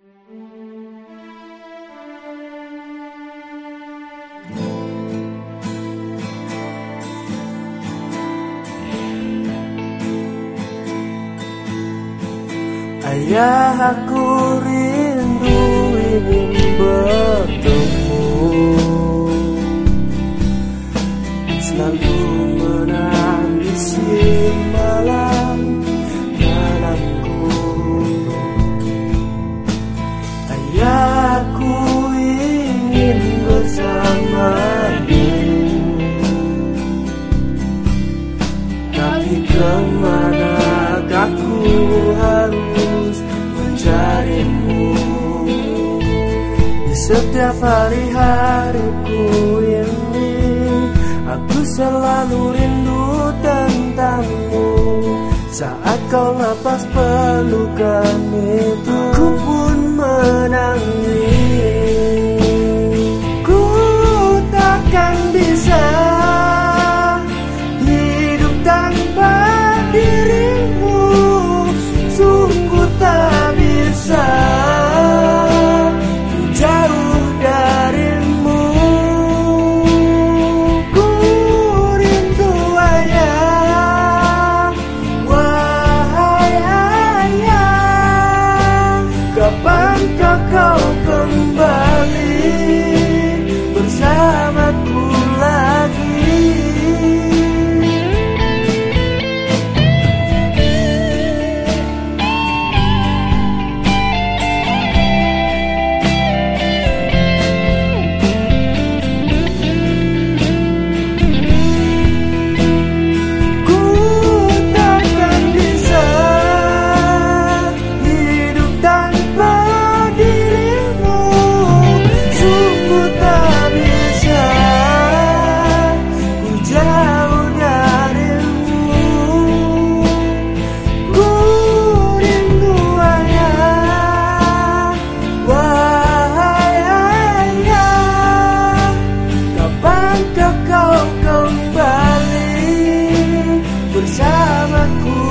Ayah aku rindu ingin bertemu. Selalu menangisi malam Harus mencarimu? Di setiap hari-hariku ini Aku selalu rindu tentangmu. Saat kau lepas pelukan aku.